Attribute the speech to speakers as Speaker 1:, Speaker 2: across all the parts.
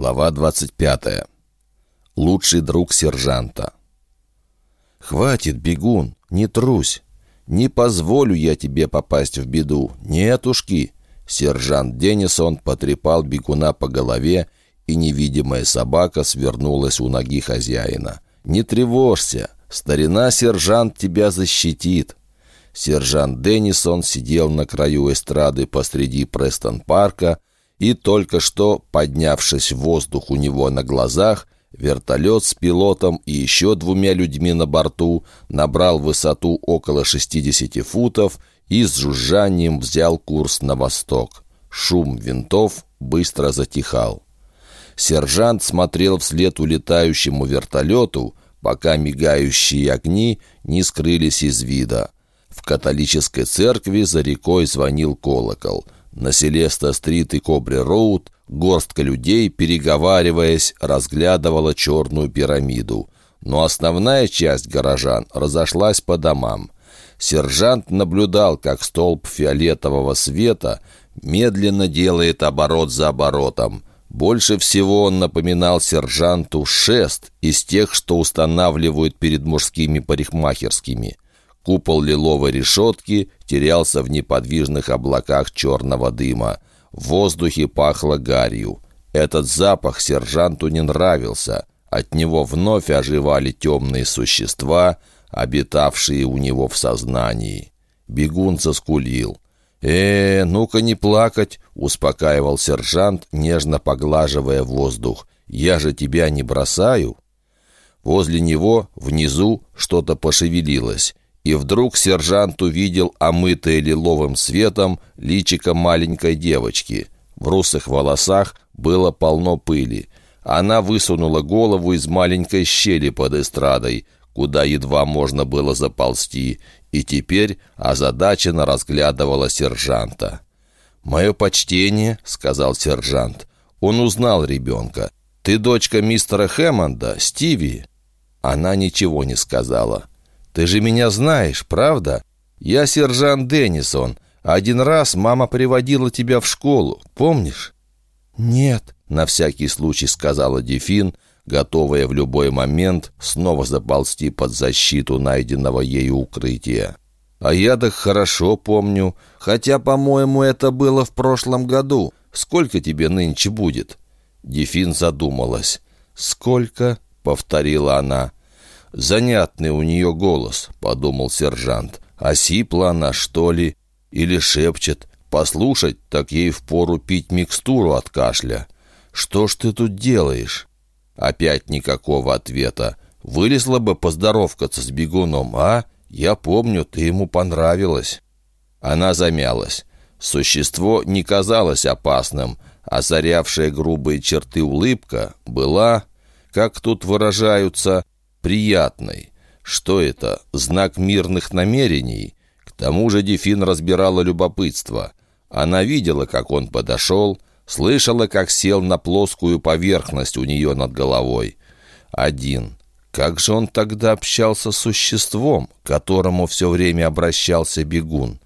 Speaker 1: Глава 25. Лучший друг сержанта. «Хватит, бегун, не трусь. Не позволю я тебе попасть в беду. Нетушки!» Сержант Деннисон потрепал бегуна по голове, и невидимая собака свернулась у ноги хозяина. «Не тревожься, старина-сержант тебя защитит». Сержант Деннисон сидел на краю эстрады посреди Престон-парка, и только что, поднявшись в воздух у него на глазах, вертолет с пилотом и еще двумя людьми на борту набрал высоту около 60 футов и с жужжанием взял курс на восток. Шум винтов быстро затихал. Сержант смотрел вслед улетающему вертолету, пока мигающие огни не скрылись из вида. В католической церкви за рекой звонил колокол — на Селеста-стрит и Кобре-роуд горстка людей, переговариваясь, разглядывала черную пирамиду. Но основная часть горожан разошлась по домам. Сержант наблюдал, как столб фиолетового света медленно делает оборот за оборотом. Больше всего он напоминал сержанту шест из тех, что устанавливают перед мужскими парикмахерскими. Купол лиловой решетки терялся в неподвижных облаках черного дыма. В воздухе пахло гарью. Этот запах сержанту не нравился. От него вновь оживали темные существа, обитавшие у него в сознании. Бегун заскулил. «Э, ну-ка не плакать», — успокаивал сержант, нежно поглаживая воздух. «Я же тебя не бросаю». Возле него, внизу, что-то пошевелилось. И вдруг сержант увидел омытое лиловым светом личико маленькой девочки. В русых волосах было полно пыли. Она высунула голову из маленькой щели под эстрадой, куда едва можно было заползти, и теперь озадаченно разглядывала сержанта. «Мое почтение», — сказал сержант. Он узнал ребенка. «Ты дочка мистера Хэммонда, Стиви?» Она ничего не сказала. Ты же меня знаешь, правда? Я сержант Деннисон. Один раз мама приводила тебя в школу, помнишь?» «Нет», — на всякий случай сказала Дефин, готовая в любой момент снова заползти под защиту найденного ею укрытия. «А я так хорошо помню, хотя, по-моему, это было в прошлом году. Сколько тебе нынче будет?» Дефин задумалась. «Сколько?» — повторила она. «Занятный у нее голос», — подумал сержант. «Осипла она, что ли? Или шепчет? Послушать, так ей впору пить микстуру от кашля. Что ж ты тут делаешь?» Опять никакого ответа. «Вылезла бы поздоровкаться с бегуном, а? Я помню, ты ему понравилась». Она замялась. Существо не казалось опасным, озарявшая грубые черты улыбка была, как тут выражаются, приятной. Что это? Знак мирных намерений? К тому же Дефин разбирала любопытство. Она видела, как он подошел, слышала, как сел на плоскую поверхность у нее над головой. Один. Как же он тогда общался с существом, к которому все время обращался бегун?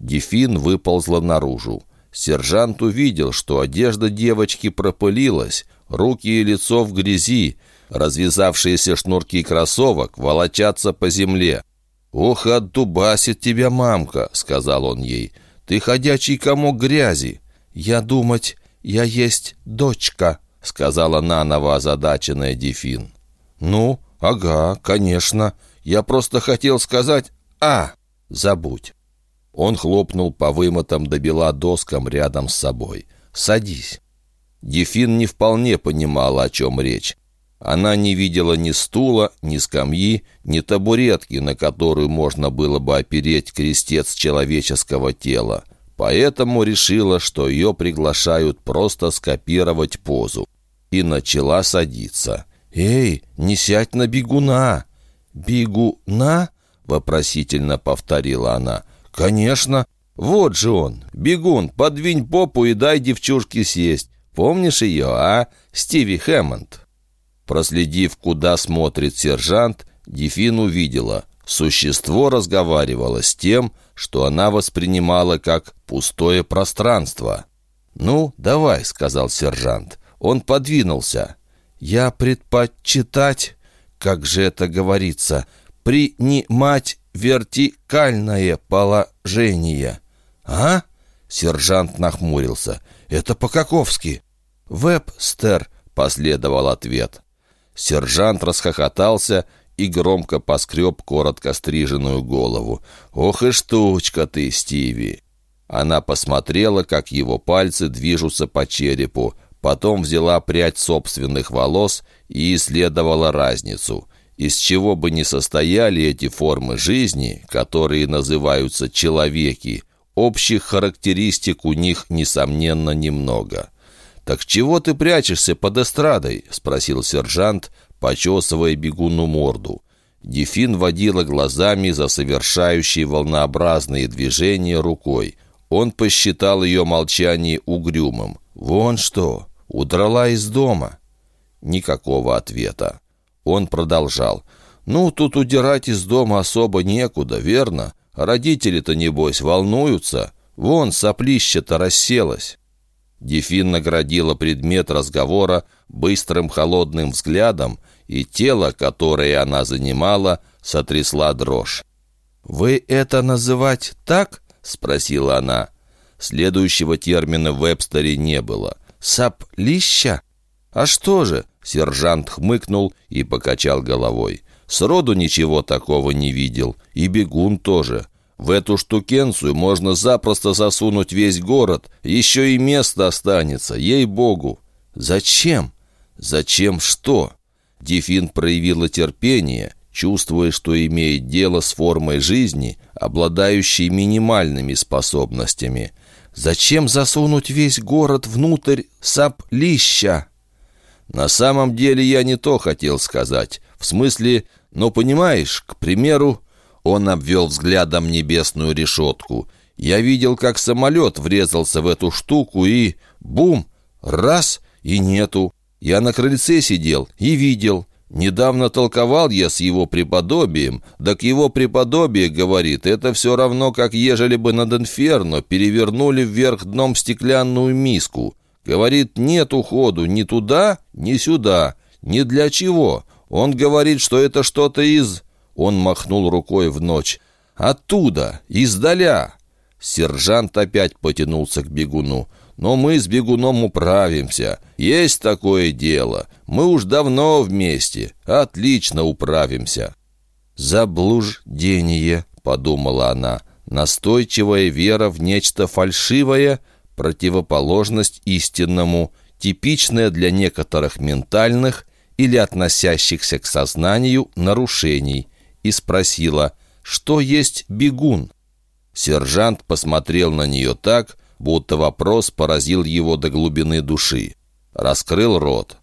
Speaker 1: Дефин выползла наружу. Сержант увидел, что одежда девочки пропылилась, руки и лицо в грязи, Развязавшиеся шнурки кроссовок волочатся по земле. «Ох, отдубасит тебя мамка», — сказал он ей. «Ты ходячий комок грязи». «Я думать, я есть дочка», — сказала наново озадаченная Дефин. «Ну, ага, конечно. Я просто хотел сказать «а». Забудь». Он хлопнул по вымотам до бела доскам рядом с собой. «Садись». Дефин не вполне понимала, о чем речь. Она не видела ни стула, ни скамьи, ни табуретки, на которую можно было бы опереть крестец человеческого тела. Поэтому решила, что ее приглашают просто скопировать позу. И начала садиться. «Эй, не сядь на бегуна!» «Бегуна?» — вопросительно повторила она. «Конечно! Вот же он! Бегун, подвинь попу и дай девчушке сесть. Помнишь ее, а? Стиви Хэммонд!» Проследив, куда смотрит сержант, Дефин увидела. Существо разговаривало с тем, что она воспринимала как пустое пространство. «Ну, давай», — сказал сержант. Он подвинулся. «Я предпочитать, как же это говорится, принимать вертикальное положение». «А?» — сержант нахмурился. «Это по-каковски?» «Вебстер», — последовал ответ. Сержант расхохотался и громко поскреб коротко стриженную голову. «Ох и штучка ты, Стиви!» Она посмотрела, как его пальцы движутся по черепу, потом взяла прядь собственных волос и исследовала разницу. Из чего бы ни состояли эти формы жизни, которые называются «человеки», общих характеристик у них, несомненно, немного. «Так чего ты прячешься под эстрадой?» — спросил сержант, почесывая бегуну морду. Дефин водила глазами за совершающей волнообразные движения рукой. Он посчитал ее молчание угрюмым. «Вон что! Удрала из дома!» Никакого ответа. Он продолжал. «Ну, тут удирать из дома особо некуда, верно? Родители-то, небось, волнуются. Вон, соплища-то расселась». Дефин наградила предмет разговора быстрым холодным взглядом, и тело, которое она занимала, сотрясла дрожь. «Вы это называть так?» — спросила она. Следующего термина в Вебстере не было. «Саплища?» «А что же?» — сержант хмыкнул и покачал головой. «Сроду ничего такого не видел. И бегун тоже. В эту штукенцию можно запросто засунуть весь город. Еще и место останется, ей-богу». «Зачем?» «Зачем что?» Дефин проявила терпение, чувствуя, что имеет дело с формой жизни, обладающей минимальными способностями. Зачем засунуть весь город внутрь саплища? На самом деле я не то хотел сказать. В смысле, ну понимаешь, к примеру, он обвел взглядом небесную решетку. Я видел, как самолет врезался в эту штуку и... Бум! Раз! И нету. Я на крыльце сидел и видел. Недавно толковал я с его преподобием, да к его преподобие, говорит, это все равно, как ежели бы над инферно перевернули вверх дном стеклянную миску. Говорит, нет уходу ни туда, ни сюда, ни для чего. Он говорит, что это что-то из... Он махнул рукой в ночь. «Оттуда, издаля!» Сержант опять потянулся к бегуну. Но мы с бегуном управимся. Есть такое дело. Мы уж давно вместе. Отлично управимся». «Заблуждение», — подумала она. «Настойчивая вера в нечто фальшивое, противоположность истинному, типичная для некоторых ментальных или относящихся к сознанию нарушений». И спросила, что есть бегун? Сержант посмотрел на нее так, будто вопрос поразил его до глубины души. Раскрыл рот.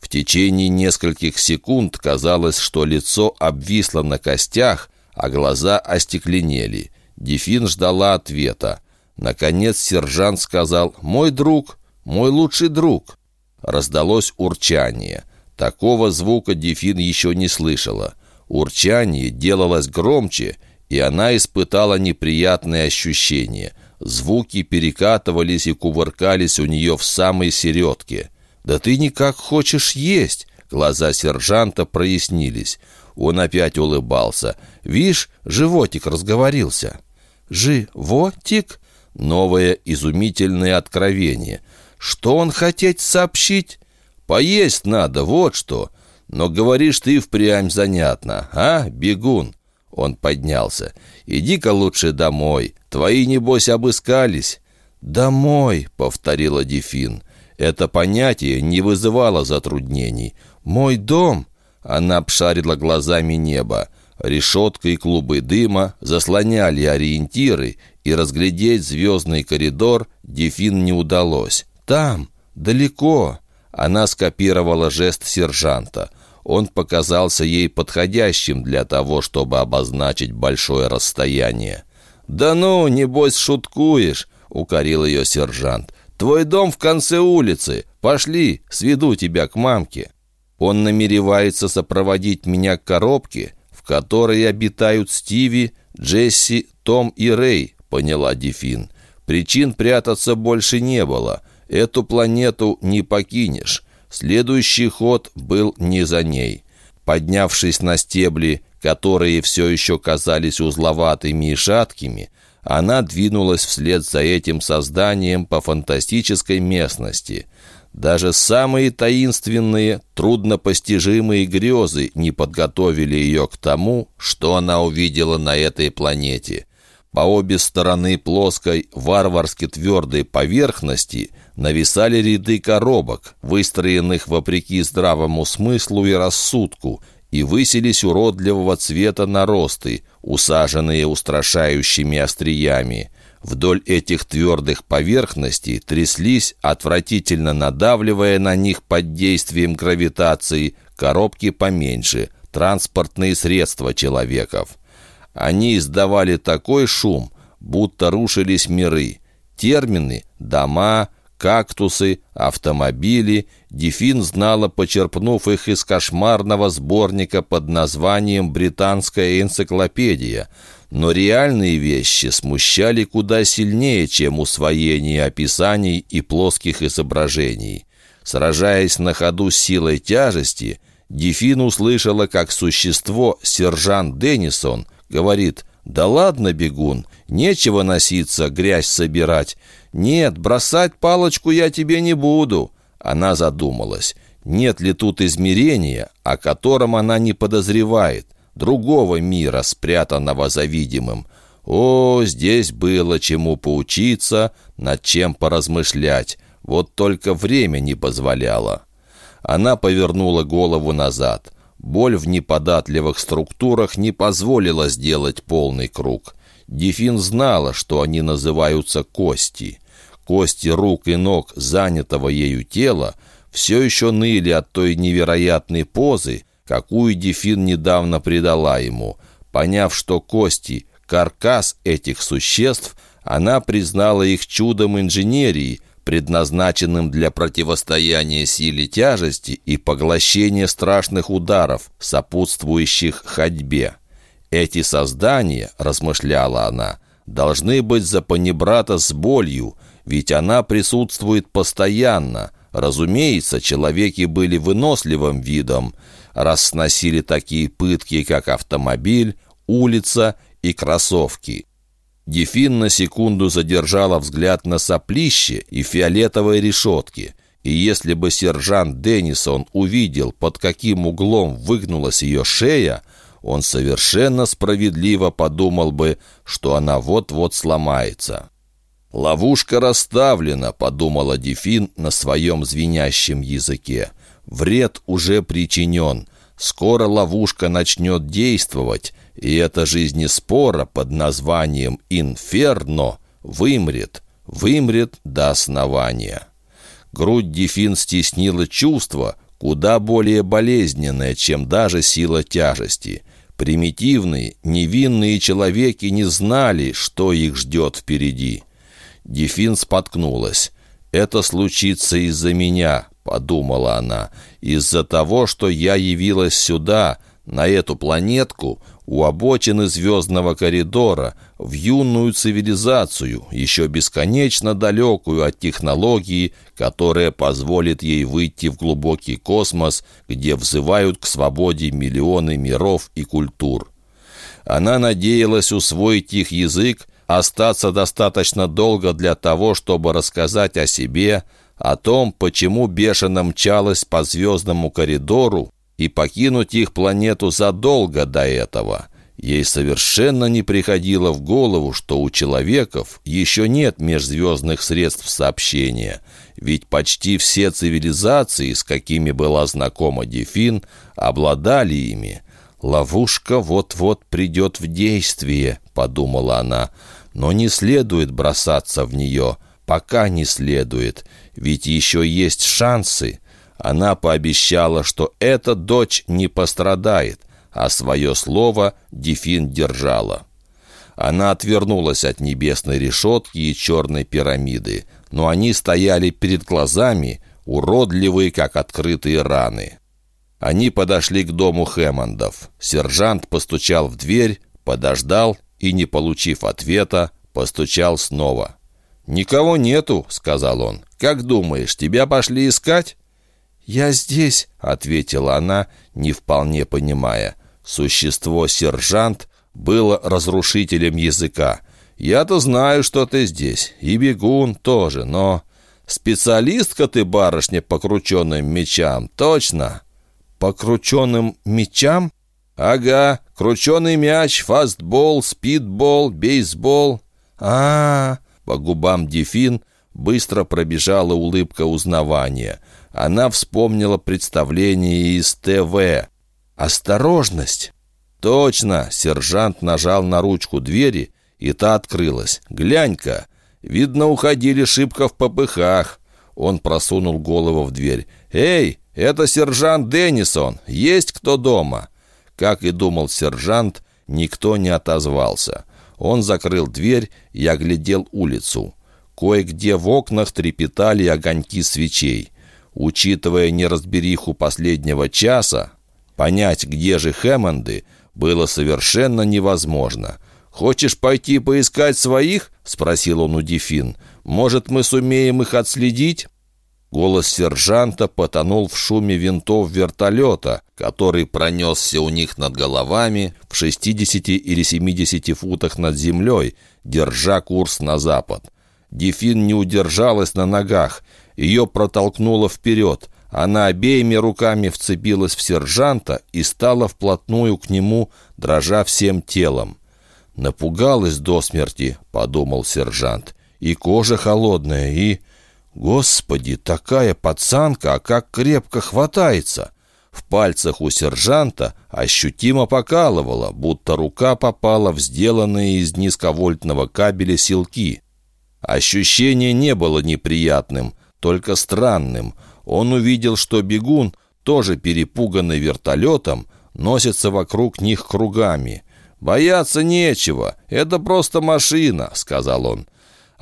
Speaker 1: В течение нескольких секунд казалось, что лицо обвисло на костях, а глаза остекленели. Дефин ждала ответа. Наконец сержант сказал «Мой друг, мой лучший друг». Раздалось урчание. Такого звука Дефин еще не слышала. Урчание делалось громче, и она испытала неприятные ощущения. Звуки перекатывались и кувыркались у нее в самой середке. «Да ты никак хочешь есть!» Глаза сержанта прояснились. Он опять улыбался. «Вишь, животик разговорился». «Животик?» Новое изумительное откровение. «Что он хотеть сообщить?» «Поесть надо, вот что!» «Но говоришь ты впрямь занятно, а, бегун?» Он поднялся. «Иди-ка лучше домой. Твои, небось, обыскались». «Домой», — повторила Дефин. Это понятие не вызывало затруднений. «Мой дом?» Она обшарила глазами небо. Решетка и клубы дыма заслоняли ориентиры, и разглядеть звездный коридор Дефин не удалось. «Там, далеко». Она скопировала жест сержанта — он показался ей подходящим для того, чтобы обозначить большое расстояние. «Да ну, небось, шуткуешь!» — укорил ее сержант. «Твой дом в конце улицы. Пошли, сведу тебя к мамке». Он намеревается сопроводить меня к коробке, в которой обитают Стиви, Джесси, Том и Рэй, поняла Дефин. Причин прятаться больше не было. Эту планету не покинешь. Следующий ход был не за ней. Поднявшись на стебли, которые все еще казались узловатыми и шаткими, она двинулась вслед за этим созданием по фантастической местности. Даже самые таинственные, труднопостижимые грезы не подготовили ее к тому, что она увидела на этой планете. По обе стороны плоской, варварски твердой поверхности нависали ряды коробок, выстроенных вопреки здравому смыслу и рассудку, и высились уродливого цвета наросты, усаженные устрашающими остриями. Вдоль этих твердых поверхностей тряслись, отвратительно надавливая на них под действием гравитации, коробки поменьше, транспортные средства человеков. Они издавали такой шум, будто рушились миры. Термины «дома», кактусы, автомобили. Дефин знала, почерпнув их из кошмарного сборника под названием «Британская энциклопедия». Но реальные вещи смущали куда сильнее, чем усвоение описаний и плоских изображений. Сражаясь на ходу с силой тяжести, Дефин услышала, как существо сержант Деннисон говорит «Да ладно, бегун, нечего носиться, грязь собирать. «Нет, бросать палочку я тебе не буду». Она задумалась. Нет ли тут измерения, о котором она не подозревает, другого мира, спрятанного за видимым? О, здесь было чему поучиться, над чем поразмышлять. Вот только время не позволяло. Она повернула голову назад. Боль в неподатливых структурах не позволила сделать полный круг. Дефин знала, что они называются кости. Кости рук и ног занятого ею тела все еще ныли от той невероятной позы, какую Дефин недавно придала ему. Поняв, что кости — каркас этих существ, она признала их чудом инженерии, предназначенным для противостояния силе тяжести и поглощения страшных ударов, сопутствующих ходьбе. «Эти создания, — размышляла она, — должны быть за панибрата с болью, ведь она присутствует постоянно. Разумеется, человеки были выносливым видом, раз сносили такие пытки, как автомобиль, улица и кроссовки. Дефин на секунду задержала взгляд на соплище и фиолетовой решетки, и если бы сержант Деннисон увидел, под каким углом выгнулась ее шея, он совершенно справедливо подумал бы, что она вот-вот сломается. «Ловушка расставлена», — подумала Дефин на своем звенящем языке. «Вред уже причинен. Скоро ловушка начнет действовать, и эта жизнеспора под названием «Инферно» вымрет, вымрет до основания». Грудь Дефин стеснила чувство, куда более болезненное, чем даже сила тяжести. Примитивные, невинные человеки не знали, что их ждет впереди. Дефин споткнулась. «Это случится из-за меня», — подумала она, «из-за того, что я явилась сюда, на эту планетку, у обочины звездного коридора, в юную цивилизацию, еще бесконечно далекую от технологии, которая позволит ей выйти в глубокий космос, где взывают к свободе миллионы миров и культур. Она надеялась усвоить их язык, остаться достаточно долго для того, чтобы рассказать о себе, о том, почему бешено мчалась по звездному коридору и покинуть их планету задолго до этого. Ей совершенно не приходило в голову, что у человеков еще нет межзвездных средств сообщения, ведь почти все цивилизации, с какими была знакома Дефин, обладали ими. «Ловушка вот-вот придет в действие», — подумала она, — но не следует бросаться в нее, пока не следует, ведь еще есть шансы. Она пообещала, что эта дочь не пострадает, а свое слово Дефин держала. Она отвернулась от небесной решетки и черной пирамиды, но они стояли перед глазами, уродливые, как открытые раны. Они подошли к дому Хэммондов. Сержант постучал в дверь, подождал и, не получив ответа, постучал снова. «Никого нету», — сказал он. «Как думаешь, тебя пошли искать?» «Я здесь», — ответила она, не вполне понимая. Существо «сержант» было разрушителем языка. «Я-то знаю, что ты здесь, и бегун тоже, но...» «Специалистка ты, барышня, по крученным мечам, точно?»
Speaker 2: «По крученным мечам?»
Speaker 1: «Ага, крученый мяч, фастбол, спидбол, бейсбол».
Speaker 2: А, -а, -а
Speaker 1: По губам Дефин быстро пробежала улыбка узнавания. Она вспомнила представление из ТВ.
Speaker 2: «Осторожность!»
Speaker 1: «Точно!» — сержант нажал на ручку двери, и та открылась. «Глянь-ка! Видно, уходили шибко в попыхах». Он просунул голову в дверь. «Эй, это сержант Деннисон! Есть кто дома?» Как и думал сержант, никто не отозвался. Он закрыл дверь и оглядел улицу. Кое-где в окнах трепетали огоньки свечей. Учитывая неразбериху последнего часа, понять, где же Хэммонды, было совершенно невозможно. «Хочешь пойти поискать своих?» — спросил он у Дефин. «Может, мы сумеем их отследить?» Голос сержанта потонул в шуме винтов вертолета, который пронесся у них над головами в 60 или 70 футах над землей, держа курс на запад. Дефин не удержалась на ногах. Ее протолкнуло вперед. Она обеими руками вцепилась в сержанта и стала вплотную к нему, дрожа всем телом. «Напугалась до смерти», — подумал сержант. «И кожа холодная, и...» «Господи, такая пацанка, а как крепко хватается!» В пальцах у сержанта ощутимо покалывало, будто рука попала в сделанные из низковольтного кабеля силки. Ощущение не было неприятным, только странным — он увидел, что бегун, тоже перепуганный вертолетом, носится вокруг них кругами. «Бояться нечего, это просто машина», — сказал он.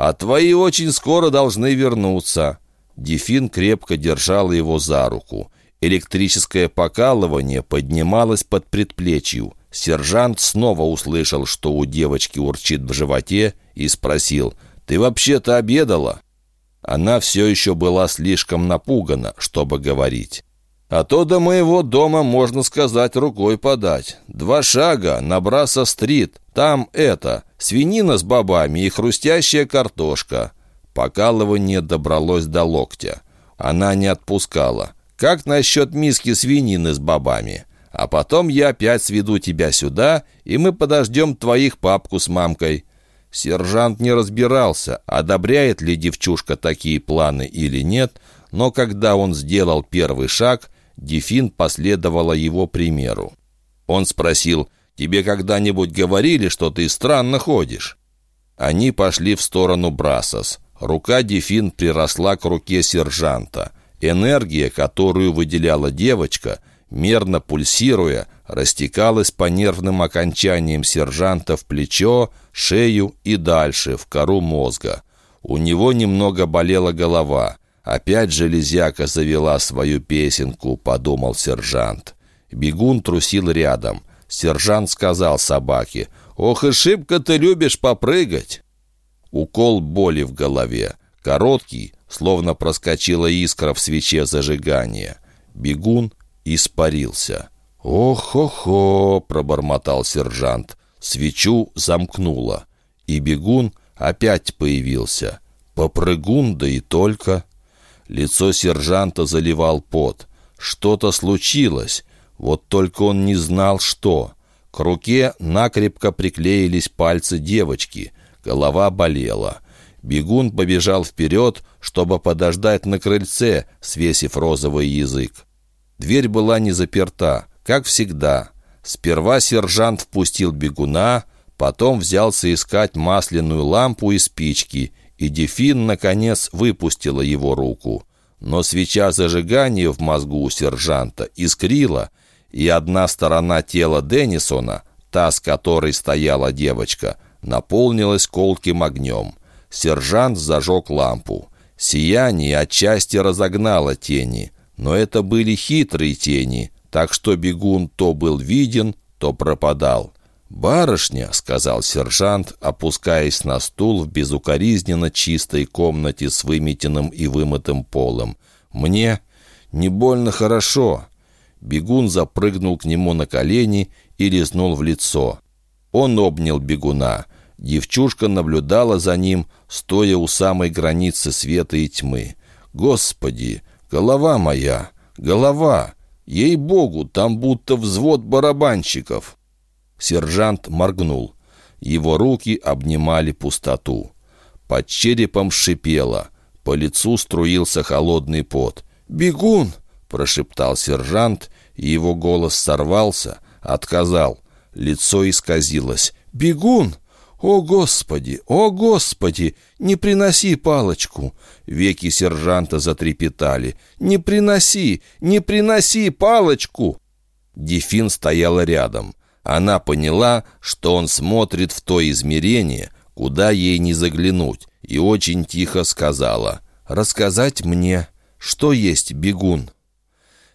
Speaker 1: «А твои очень скоро должны вернуться». Дефин крепко держал его за руку. Электрическое покалывание поднималось под предплечью. Сержант снова услышал, что у девочки урчит в животе, и спросил, «Ты вообще-то обедала?» Она все еще была слишком напугана, чтобы говорить. А то до моего дома, можно сказать, рукой подать. Два шага на Браса-стрит. Там это, свинина с бобами и хрустящая картошка. Покалывание добралось до локтя. Она не отпускала. Как насчет миски свинины с бобами? А потом я опять сведу тебя сюда, и мы подождем твоих папку с мамкой. Сержант не разбирался, одобряет ли девчушка такие планы или нет, но когда он сделал первый шаг, Дефин последовала его примеру. Он спросил, «Тебе когда-нибудь говорили, что ты странно ходишь?» Они пошли в сторону Брасос. Рука Дефин приросла к руке сержанта. Энергия, которую выделяла девочка, мерно пульсируя, растекалась по нервным окончаниям сержанта в плечо, шею и дальше, в кору мозга. У него немного болела голова. «Опять железяка завела свою песенку», — подумал сержант. Бегун трусил рядом. Сержант сказал собаке, «Ох и шибко ты любишь попрыгать!» Укол боли в голове. Короткий, словно проскочила искра в свече зажигания. Бегун испарился. «Ох-хо-хо!» — пробормотал сержант. Свечу замкнуло, и бегун опять появился. Попрыгун, да и только. Лицо сержанта заливал пот. Что-то случилось, вот только он не знал, что. К руке накрепко приклеились пальцы девочки. Голова болела. Бегун побежал вперед, чтобы подождать на крыльце, свесив розовый язык. Дверь была не заперта, как всегда. Сперва сержант впустил бегуна, потом взялся искать масляную лампу и спички, и Дефин, наконец, выпустила его руку. Но свеча зажигания в мозгу у сержанта искрила, и одна сторона тела Деннисона, та, с которой стояла девочка, наполнилась колким огнем. Сержант зажег лампу. Сияние отчасти разогнало тени — но это были хитрые тени, так что бегун то был виден, то пропадал. «Барышня», — сказал сержант, опускаясь на стул в безукоризненно чистой комнате с выметенным и вымытым полом, — «мне Не больно хорошо». Бегун запрыгнул к нему на колени и резнул в лицо. Он обнял бегуна. Девчушка наблюдала за ним, стоя у самой границы света и тьмы. «Господи, голова моя, голова! Ей-богу, там будто взвод барабанщиков!» Сержант моргнул. Его руки обнимали пустоту. Под черепом шипело. По лицу струился холодный пот. «Бегун!» — прошептал сержант, и его голос сорвался, отказал. Лицо исказилось. «Бегун! О, Господи! О, Господи! Не приноси палочку!» Веки сержанта затрепетали. «Не приноси! Не приноси палочку!» Дефин стояла рядом. Она поняла, что он смотрит в то измерение, куда ей не заглянуть, и очень тихо сказала «Рассказать мне, что есть бегун?»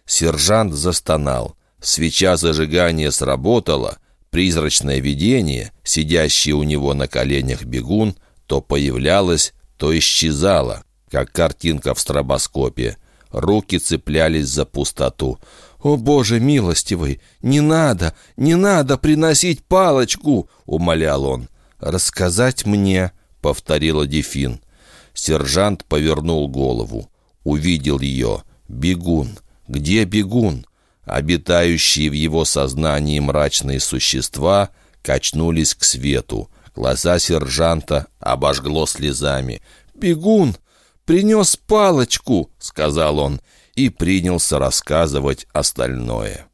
Speaker 1: Сержант застонал. Свеча зажигания сработала, призрачное видение, сидящее у него на коленях бегун, то появлялось, то исчезало, как картинка в стробоскопе. Руки цеплялись за пустоту. «О, Боже милостивый! Не надо, не надо приносить палочку!» — умолял он. «Рассказать мне!» — повторила Дефин. Сержант повернул голову. Увидел ее. «Бегун! Где бегун?» Обитающие в его сознании мрачные существа качнулись к свету. Глаза сержанта обожгло слезами. «Бегун! «Принес палочку», — сказал он, и принялся рассказывать остальное.